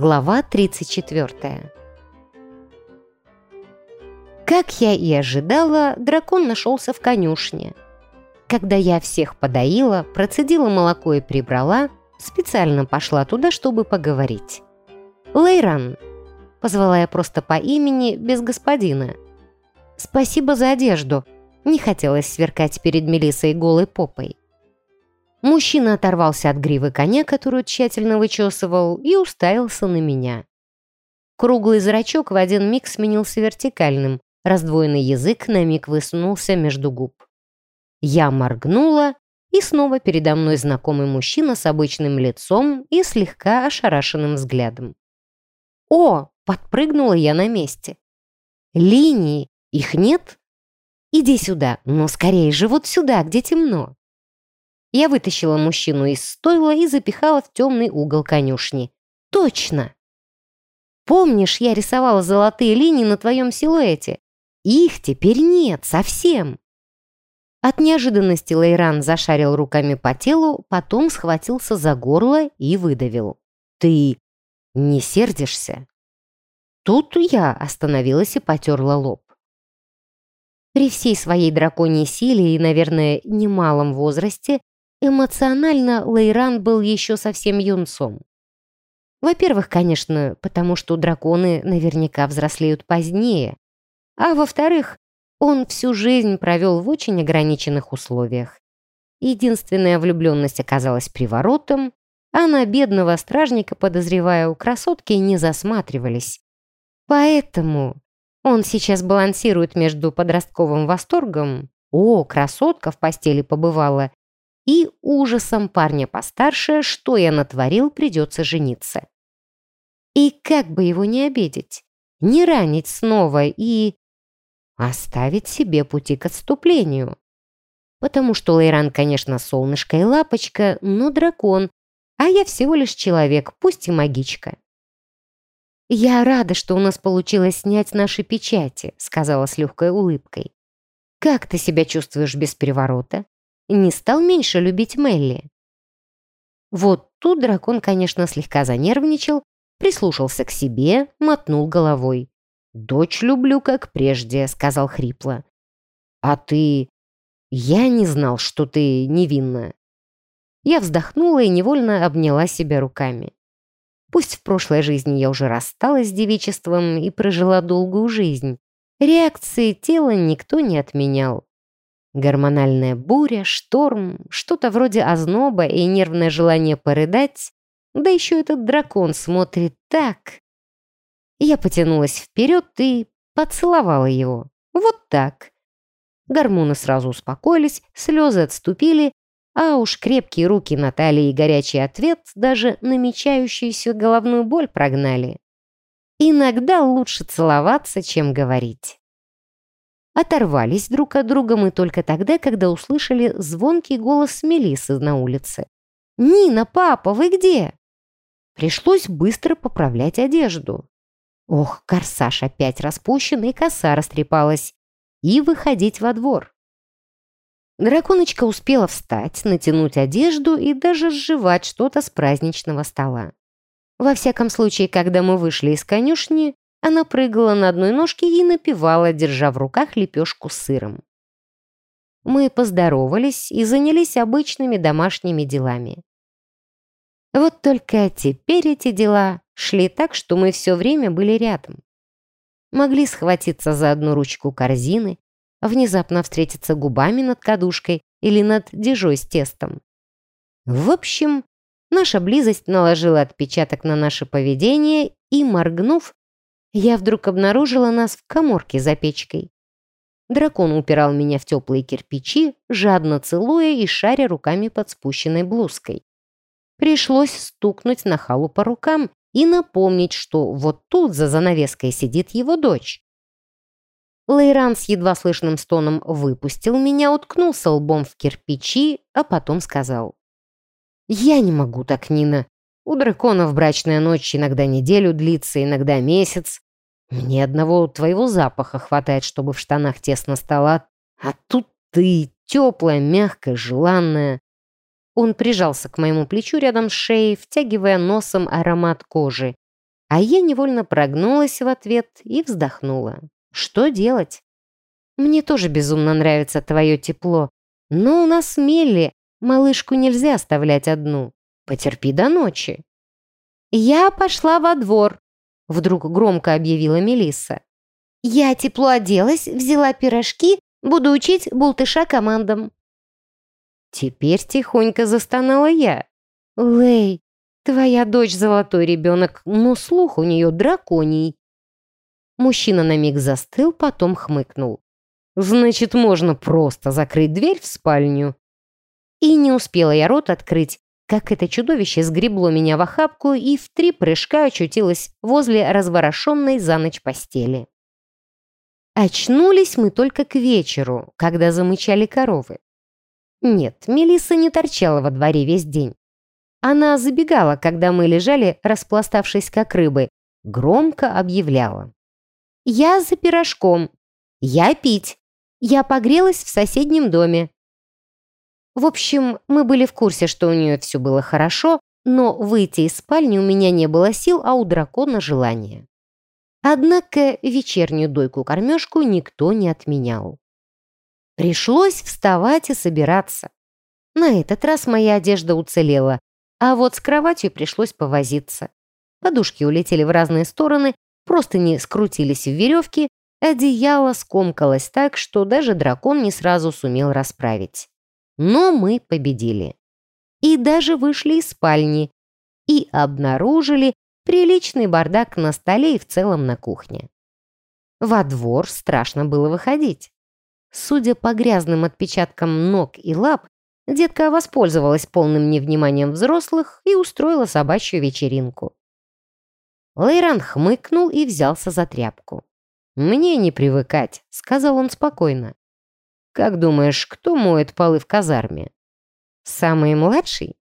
Глава 34 Как я и ожидала, дракон нашелся в конюшне. Когда я всех подоила, процедила молоко и прибрала, специально пошла туда, чтобы поговорить. «Лейран!» — позвала я просто по имени, без господина. «Спасибо за одежду!» Не хотелось сверкать перед Мелиссой голой попой. Мужчина оторвался от гривы коня, которую тщательно вычесывал, и уставился на меня. Круглый зрачок в один миг сменился вертикальным, раздвоенный язык на миг высунулся между губ. Я моргнула, и снова передо мной знакомый мужчина с обычным лицом и слегка ошарашенным взглядом. «О!» — подпрыгнула я на месте. «Линии! Их нет? Иди сюда, но скорее же вот сюда, где темно!» Я вытащила мужчину из стойла и запихала в темный угол конюшни. Точно! Помнишь, я рисовала золотые линии на твоем силуэте? Их теперь нет совсем. От неожиданности Лейран зашарил руками по телу, потом схватился за горло и выдавил. «Ты не сердишься?» Тут я остановилась и потерла лоб. При всей своей драконьей силе и, наверное, немалом возрасте Эмоционально Лейран был еще совсем юнцом. Во-первых, конечно, потому что драконы наверняка взрослеют позднее. А во-вторых, он всю жизнь провел в очень ограниченных условиях. Единственная влюбленность оказалась приворотом, а на бедного стражника, подозревая, у красотки не засматривались. Поэтому он сейчас балансирует между подростковым восторгом «О, красотка в постели побывала» и ужасом парня постарше, что я натворил, придется жениться. И как бы его не обидеть, не ранить снова и... оставить себе пути к отступлению. Потому что Лейран, конечно, солнышко и лапочка, но дракон, а я всего лишь человек, пусть и магичка. «Я рада, что у нас получилось снять наши печати», сказала с легкой улыбкой. «Как ты себя чувствуешь без переворота? Не стал меньше любить Мелли. Вот тут дракон, конечно, слегка занервничал, прислушался к себе, мотнул головой. «Дочь люблю, как прежде», — сказал хрипло. «А ты...» «Я не знал, что ты невинна». Я вздохнула и невольно обняла себя руками. Пусть в прошлой жизни я уже рассталась с девичеством и прожила долгую жизнь, реакции тела никто не отменял. Гормональная буря, шторм, что-то вроде озноба и нервное желание порыдать. Да еще этот дракон смотрит так. Я потянулась вперед и поцеловала его. Вот так. Гормоны сразу успокоились, слезы отступили, а уж крепкие руки Натальи и горячий ответ даже намечающуюся головную боль прогнали. Иногда лучше целоваться, чем говорить оторвались друг от друга мы только тогда, когда услышали звонкий голос Мелисы на улице. «Нина, папа, вы где?» Пришлось быстро поправлять одежду. Ох, корсаж опять распущен, и коса растрепалась. И выходить во двор. Драконочка успела встать, натянуть одежду и даже сживать что-то с праздничного стола. Во всяком случае, когда мы вышли из конюшни, она прыгала на одной ножке и напевала, держа в руках лепешку с сыром. Мы поздоровались и занялись обычными домашними делами. Вот только теперь эти дела шли так, что мы все время были рядом. Могли схватиться за одну ручку корзины, внезапно встретиться губами над кадушкой или над дежой с тестом. В общем, наша близость наложила отпечаток на наше поведение и, моргнув, я вдруг обнаружила нас в коморке за печкой. Дракон упирал меня в теплые кирпичи, жадно целуя и шаря руками под спущенной блузкой. Пришлось стукнуть на халу по рукам и напомнить, что вот тут за занавеской сидит его дочь. Лейран с едва слышным стоном выпустил меня, уткнулся лбом в кирпичи, а потом сказал. «Я не могу так, Нина. У драконов брачная ночь иногда неделю длится, иногда месяц. Мне одного твоего запаха хватает, чтобы в штанах тесно стало. А тут ты, теплая, мягкая, желанная. Он прижался к моему плечу рядом с шеей, втягивая носом аромат кожи. А я невольно прогнулась в ответ и вздохнула. Что делать? Мне тоже безумно нравится твое тепло, но у нас Мелли, малышку нельзя оставлять одну. Потерпи до ночи. Я пошла во двор, вдруг громко объявила Мелисса. Я тепло оделась, взяла пирожки, буду учить бултыша командам. Теперь тихонько застонала я. Лей, твоя дочь золотой ребенок, но слух у нее драконий. Мужчина на миг застыл, потом хмыкнул. Значит, можно просто закрыть дверь в спальню. И не успела я рот открыть, как это чудовище сгребло меня в охапку и в три прыжка очутилось возле разворошенной за ночь постели. Очнулись мы только к вечеру, когда замычали коровы. Нет, Мелисса не торчала во дворе весь день. Она забегала, когда мы лежали, распластавшись как рыбы, громко объявляла. «Я за пирожком. Я пить. Я погрелась в соседнем доме. В общем, мы были в курсе, что у нее все было хорошо, но выйти из спальни у меня не было сил, а у дракона желания. Однако вечернюю дойку-кормежку никто не отменял. Пришлось вставать и собираться. На этот раз моя одежда уцелела, а вот с кроватью пришлось повозиться. Подушки улетели в разные стороны, просто не скрутились в веревки, одеяло скомкалось так, что даже дракон не сразу сумел расправить. Но мы победили. И даже вышли из спальни. И обнаружили приличный бардак на столе и в целом на кухне. Во двор страшно было выходить. Судя по грязным отпечаткам ног и лап, детка воспользовалась полным невниманием взрослых и устроила собачью вечеринку. Лейран хмыкнул и взялся за тряпку. «Мне не привыкать», — сказал он спокойно. Как думаешь, кто моет полы в казарме? Самый младший?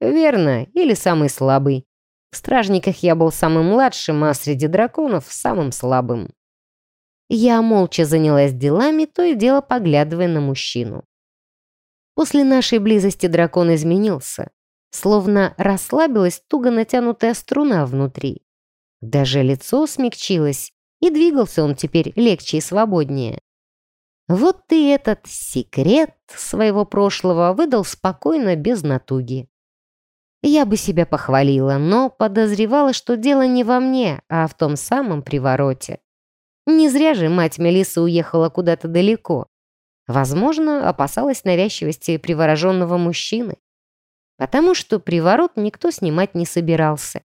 Верно, или самый слабый. В стражниках я был самым младшим, а среди драконов самым слабым. Я молча занялась делами, то и дело поглядывая на мужчину. После нашей близости дракон изменился, словно расслабилась туго натянутая струна внутри. Даже лицо смягчилось, и двигался он теперь легче и свободнее. Вот ты этот секрет своего прошлого выдал спокойно, без натуги. Я бы себя похвалила, но подозревала, что дело не во мне, а в том самом привороте. Не зря же мать Мелиссы уехала куда-то далеко. Возможно, опасалась навязчивости привороженного мужчины. Потому что приворот никто снимать не собирался.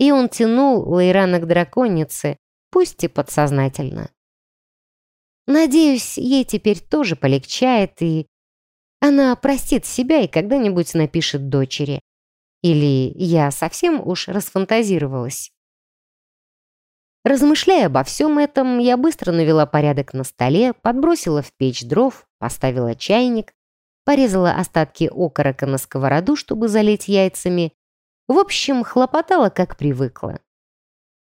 И он тянул Лейрана к драконице, пусть и подсознательно. Надеюсь, ей теперь тоже полегчает, и она простит себя и когда-нибудь напишет дочери. Или я совсем уж расфантазировалась. Размышляя обо всем этом, я быстро навела порядок на столе, подбросила в печь дров, поставила чайник, порезала остатки окорока на сковороду, чтобы залить яйцами. В общем, хлопотала, как привыкла.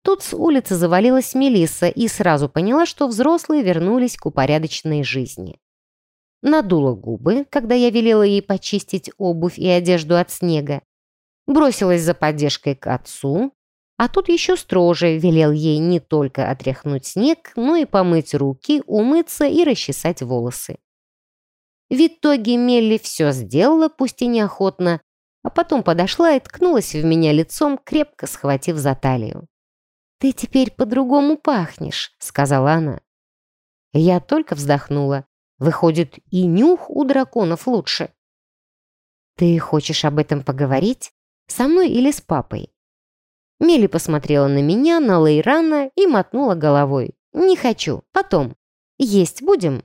Тут с улицы завалилась Мелисса и сразу поняла, что взрослые вернулись к упорядоченной жизни. Надула губы, когда я велела ей почистить обувь и одежду от снега. Бросилась за поддержкой к отцу, а тут еще строже велел ей не только отряхнуть снег, но и помыть руки, умыться и расчесать волосы. В итоге Мелли все сделала, пусть и неохотно, а потом подошла и ткнулась в меня лицом, крепко схватив за талию. «Ты теперь по-другому пахнешь», — сказала она. Я только вздохнула. Выходит, и нюх у драконов лучше. «Ты хочешь об этом поговорить? Со мной или с папой?» Мели посмотрела на меня, на Лейрана и мотнула головой. «Не хочу. Потом. Есть будем?»